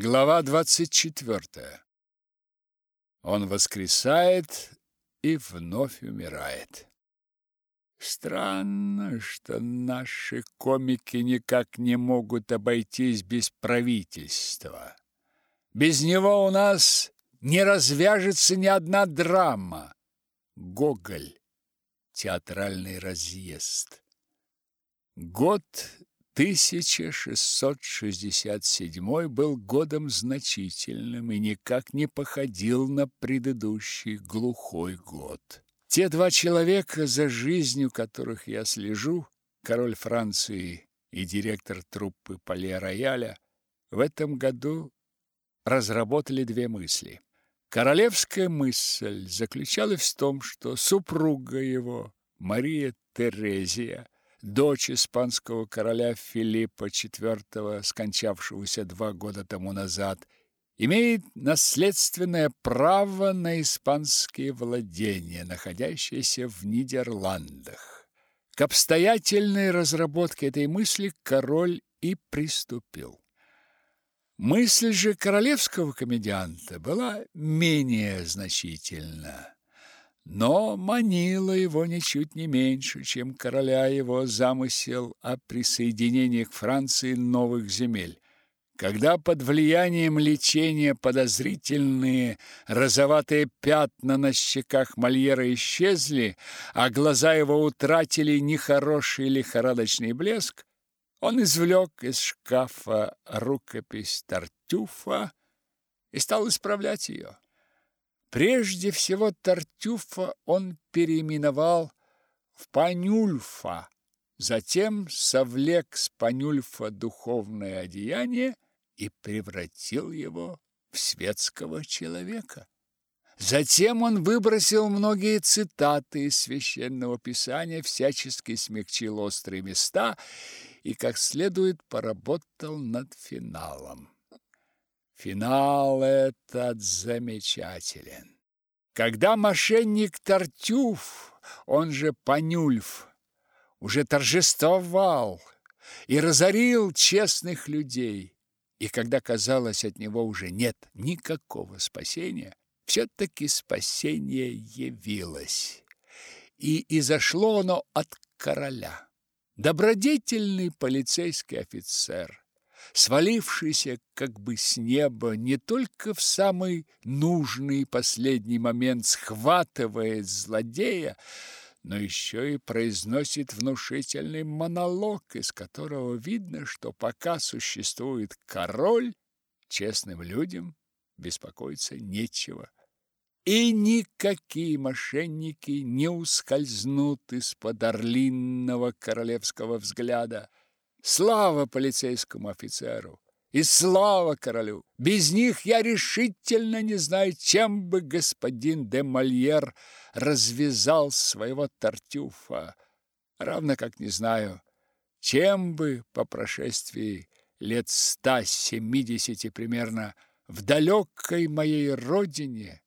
Глава 24. Он воскресает и вновь умирает. Странно, что наши комики никак не могут обойтись без правительства. Без него у нас не развяжется ни одна драма. Гоголь. Театральный разъезд. Год 1667 был годом значительным и никак не походил на предыдущий глухой год. Те два человека, за жизнью которых я слежу, король Франции и директор труппы Пале-Рояля, в этом году разработали две мысли. Королевская мысль заключалась в том, что супруга его, Мария Терезия, дочь испанского короля Филиппа IV, скончавшегося два года тому назад, имеет наследственное право на испанские владения, находящиеся в Нидерландах. К обстоятельной разработке этой мысли король и приступил. Мысль же королевского комедианта была менее значительна но манила его ничуть не меньше, чем короля его замысел о присоединении к Франции новых земель. Когда под влиянием лечения подозрительные розоватые пятна на щеках Мольера исчезли, а глаза его утратили нехороший лихорадочный блеск, он извлек из шкафа рукопись Тартюфа и стал исправлять ее. Прежде всего Тартюфа он переименовал в Панюльфа, затем совлек с Панюльфа духовное одеяние и превратил его в светского человека. Затем он выбросил многие цитаты из священного писания, всячески смягчил острые места и как следует поработал над финалом. Финал этот замечателен. Когда мошенник Тартюф, он же Панюльф, уже торжествовал и разорил честных людей, и когда казалось от него уже нет никакого спасения, все-таки спасение явилось. И изошло оно от короля. Добродетельный полицейский офицер, свалившийся как бы с неба, не только в самый нужный последний момент схватывает злодея, но еще и произносит внушительный монолог, из которого видно, что пока существует король, честным людям беспокоиться нечего. И никакие мошенники не ускользнут из-под орлинного королевского взгляда. Слава полицейскому офицеру и слава королю! Без них я решительно не знаю, чем бы господин де Мольер развязал своего тартюфа, равно как не знаю, чем бы по прошествии лет ста семидесяти примерно в далекой моей родине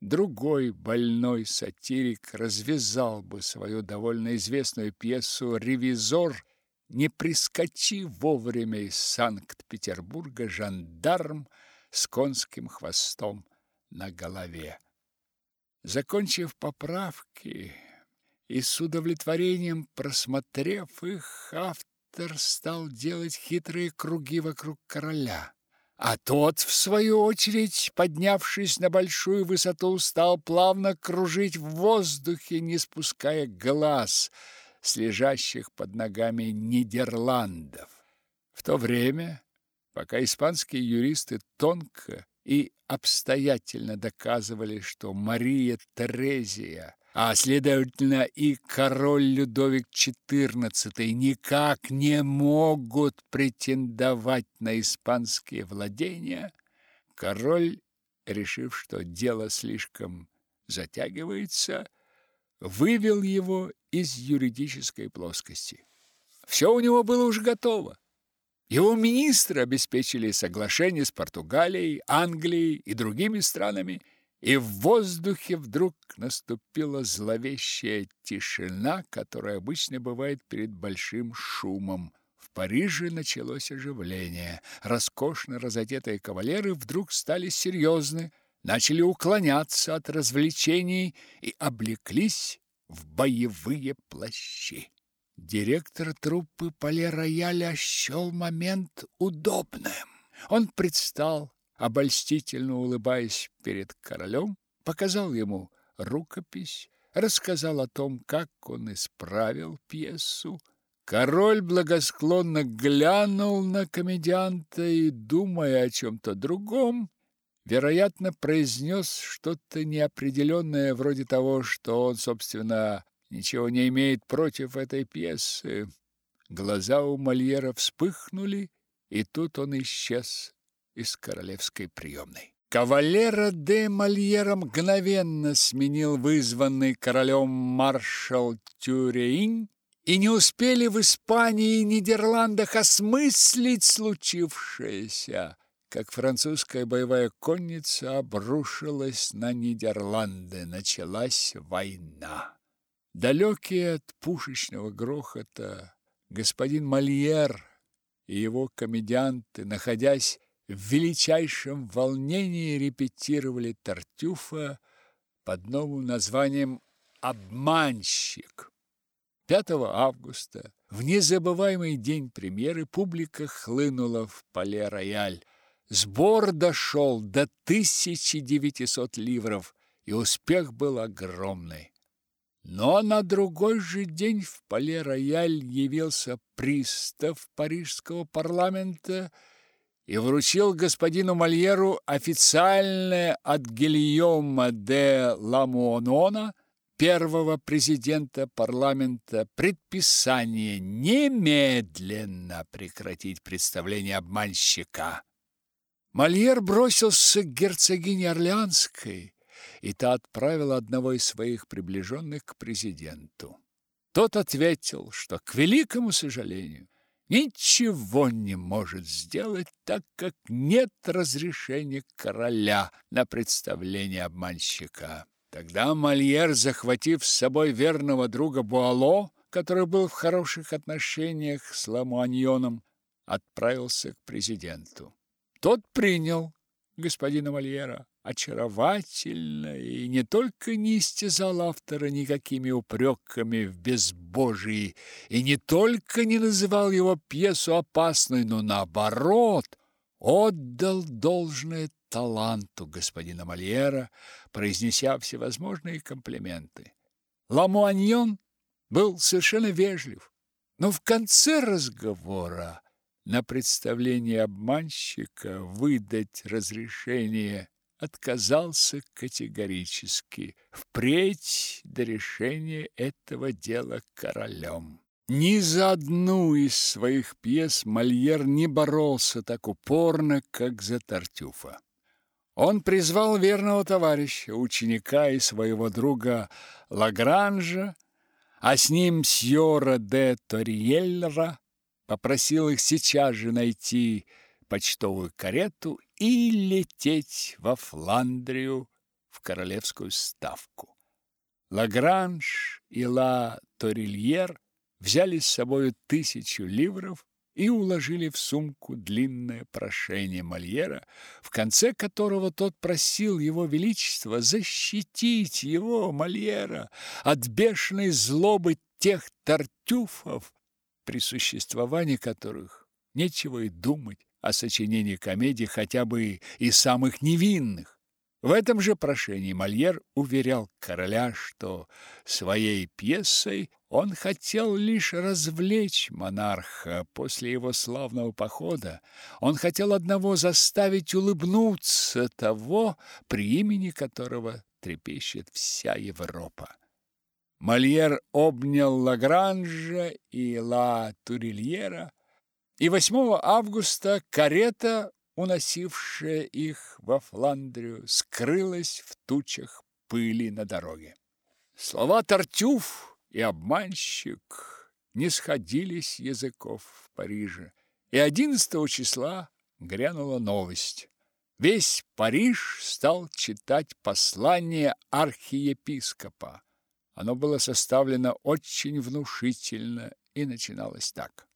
другой больной сатирик развязал бы свою довольно известную пьесу «Ревизор» не прискочи вовремя из Санкт-Петербурга жандарм с конским хвостом на голове. Закончив поправки и с удовлетворением просмотрев их, автор стал делать хитрые круги вокруг короля. А тот, в свою очередь, поднявшись на большую высоту, стал плавно кружить в воздухе, не спуская глаз – с лежащих под ногами Нидерландов. В то время, пока испанские юристы тонко и обстоятельно доказывали, что Мария Терезия, а следовательно и король Людовик XIV никак не могут претендовать на испанские владения, король, решив, что дело слишком затягивается, вывел его из юридической плоскости. Все у него было уже готово. Его министры обеспечили соглашение с Португалией, Англией и другими странами, и в воздухе вдруг наступила зловещая тишина, которая обычно бывает перед большим шумом. В Париже началось оживление. Роскошно разодетые кавалеры вдруг стали серьезны, начали уклоняться от развлечений и облеклись в боевые плащи. Директор труппы Пале-Рояля счел момент удобным. Он предстал, обольстительно улыбаясь перед королем, показал ему рукопись, рассказал о том, как он исправил пьесу, Король благосклонно глянул на комедианта и, думая о чем-то другом, вероятно, произнес что-то неопределенное, вроде того, что он, собственно, ничего не имеет против этой пьесы. Глаза у Мольера вспыхнули, и тут он исчез из королевской приемной. Кавалера де Мольера мгновенно сменил вызванный королем маршал Тюреинь, и не успели в Испании и Нидерландах осмыслить случившееся, как французская боевая конница обрушилась на Нидерланды. Началась война. Далекие от пушечного грохота господин Мольер и его комедианты, находясь в величайшем волнении, репетировали Тартюфа под новым названием «Обманщик». 5 августа, в незабываемый день премьеры, публика хлынула в Пале-Рояль. Сбор дошел до 1900 ливров, и успех был огромный. Но на другой же день в Пале-Рояль явился пристав парижского парламента и вручил господину Мольеру официальное от Гильома де Ламуонона первого президента парламента предписание немедленно прекратить представление обманщика. Мольер бросился к герцогине Орлеанской, и та отправила одного из своих приближенных к президенту. Тот ответил, что, к великому сожалению, ничего не может сделать, так как нет разрешения короля на представление обманщика. Тогда Мольер, захватив с собой верного друга Буало, который был в хороших отношениях с Ламуаньоном, отправился к президенту. Тот принял господина Мольера очаровательно и не только не истязал автора никакими упреками в безбожии и не только не называл его пьесу опасной, но наоборот отдал должное таланту господина Мольера, произнеся всевозможные комплименты. Ламуаньон был совершенно вежлив, но в конце разговора на представление обманщика выдать разрешение отказался категорически. Впредь до решения этого дела королем. Ни за одну из своих пьес Мольер не боролся так упорно, как за Тартюфа. Он призвал верного товарища, ученика и своего друга Лагранжа, а с ним Сьора де Ториеллера, попросил их сейчас же найти почтовую карету и лететь во Фландрию в королевскую ставку. Лагранж и Ла Торильер взяли с собой тысячу ливров и уложили в сумку длинное прошение Мольера, в конце которого тот просил его величество защитить его, Мольера, от бешеной злобы тех тартюфов, при существовании которых нечего и думать о сочинении комедий хотя бы и самых невинных. В этом же прошении Мольер уверял короля, что своей пьесой он хотел лишь развлечь монарха после его славного похода. Он хотел одного заставить улыбнуться того, при имени которого трепещет вся Европа. Мольер обнял Лагранжа и Ла Турильера, и 8 августа карета уносившая их во Фландрию, скрылась в тучах пыли на дороге. Слова «тартюф» и «обманщик» не сходились языков в Париже, и 11 числа грянула новость. Весь Париж стал читать послание архиепископа. Оно было составлено очень внушительно и начиналось так.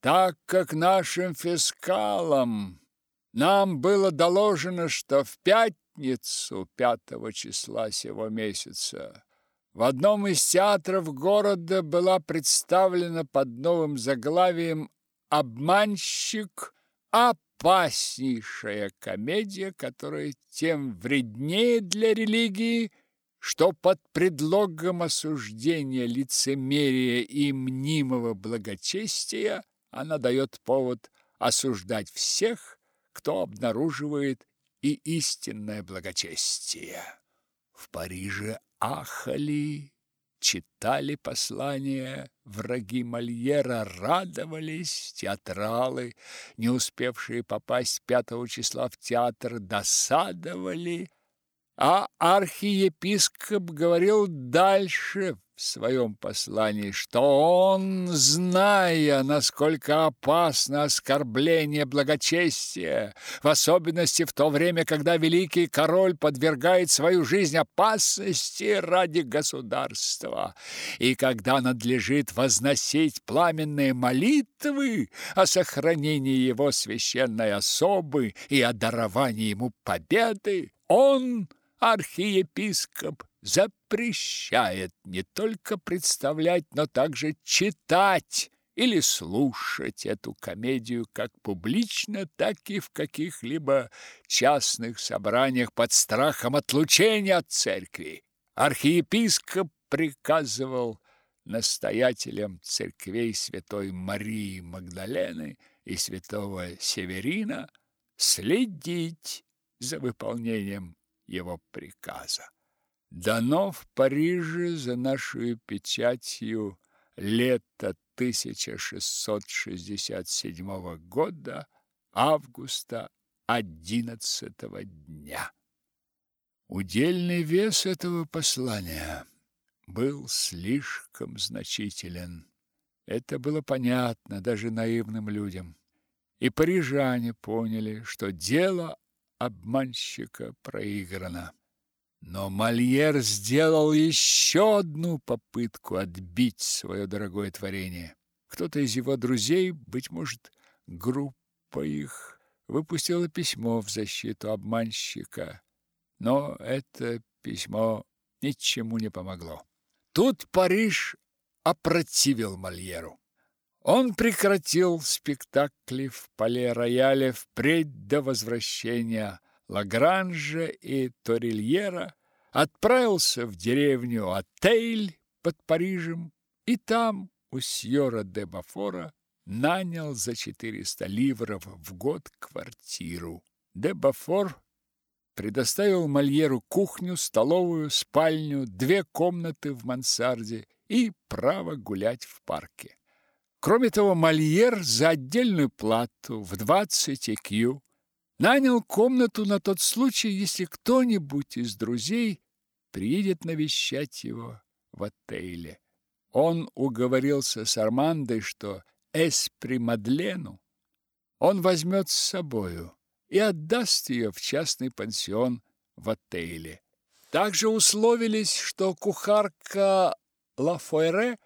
так как нашим фискалам нам было доложено, что в пятницу пятого числа сего месяца в одном из театров города была представлена под новым заглавием «Обманщик. Опаснейшая комедия, которая тем вреднее для религии, что под предлогом осуждения лицемерия и мнимого благочестия она дает повод осуждать всех, кто обнаруживает и истинное благочестие. В Париже ахали, читали послания, враги Мольера радовались, театралы, не успевшие попасть 5 числа в театр, досадовали, а архиепископ говорил дальше в своем послании, что он, зная, насколько опасно оскорбление благочестия, в особенности в то время, когда великий король подвергает свою жизнь опасности ради государства, и когда надлежит возносить пламенные молитвы о сохранении его священной особы и о даровании ему победы, он архиепископ запрещает не только представлять, но также читать или слушать эту комедию как публично, так и в каких-либо частных собраниях под страхом отлучения от церкви. Архиепископ приказывал настоятелям церквей святой Марии Магдалены и святого Северина следить за выполнением его приказа. Дано в Париже за нашу печатью лето 1667 года августа 11 дня. Удельный вес этого послания был слишком значителен. Это было понятно даже наивным людям. И парижане поняли, что дело обманщика проиграно. Но Мольер сделал еще одну попытку отбить свое дорогое творение. Кто-то из его друзей, быть может, группа их, выпустила письмо в защиту обманщика. Но это письмо ничему не помогло. Тут Париж опротивил Мольеру. Он прекратил спектакли в Пале-Рояле впредь до возвращения Лагранжа и Торильера, отправился в деревню Отель под Парижем и там у сьора де Бафора нанял за 400 ливров в год квартиру. Де Бафор предоставил Мольеру кухню, столовую, спальню, две комнаты в мансарде и право гулять в парке. Кроме того, Мольер за отдельную плату в 20 ЭКЮ нанял комнату на тот случай, если кто-нибудь из друзей приедет навещать его в отеле. Он уговорился с Армандой, что Эспри Мадлену он возьмет с собою и отдаст ее в частный пансион в отеле. Также условились, что кухарка Лафойре,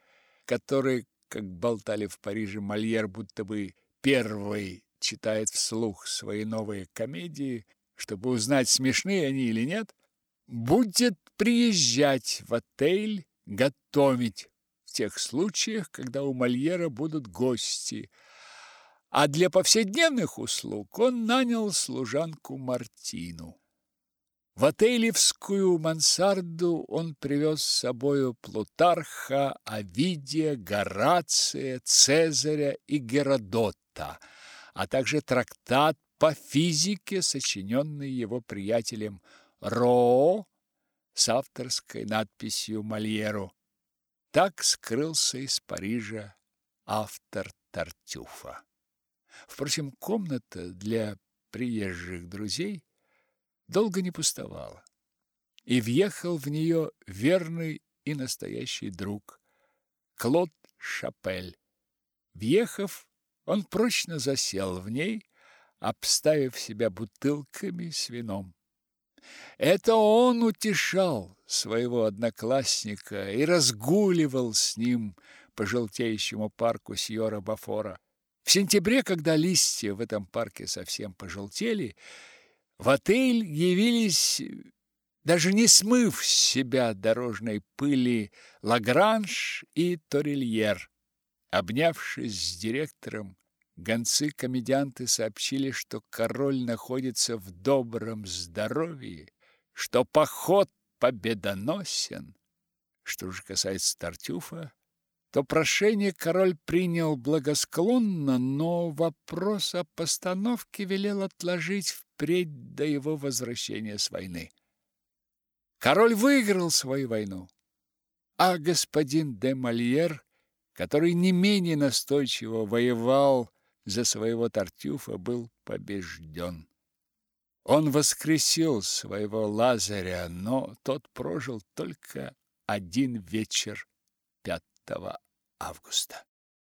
который как болтали в Париже Мольер, будто бы первый читает вслух свои новые комедии, чтобы узнать, смешные они или нет, будет приезжать в отель, готовить в тех случаях, когда у Мольера будут гости. А для повседневных услуг он нанял служанку Мартину. В отелевскую мансарду он привез с собою Плутарха, Овидия, Горация, Цезаря и Геродота, а также трактат по физике, сочиненный его приятелем Роо с авторской надписью Мольеру. Так скрылся из Парижа автор Тартюфа. Впрочем, комната для приезжих друзей долго не пустовала. И въехал в нее верный и настоящий друг Клод Шапель. Въехав, он прочно засел в ней, обставив себя бутылками с вином. Это он утешал своего одноклассника и разгуливал с ним по желтеющему парку Сьора Бафора. В сентябре, когда листья в этом парке совсем пожелтели, в отель явились, даже не смыв с себя дорожной пыли, Лагранж и Торильер. Обнявшись с директором, гонцы-комедианты сообщили, что король находится в добром здоровье, что поход победоносен. Что же касается Тартюфа, то прошение король принял благосклонно, но вопрос о постановке велел отложить впредь до его возвращения с войны. Король выиграл свою войну, а господин де Мольер, который не менее настойчиво воевал за своего Тартюфа, был побежден. Он воскресил своего Лазаря, но тот прожил только один вечер 5 августа.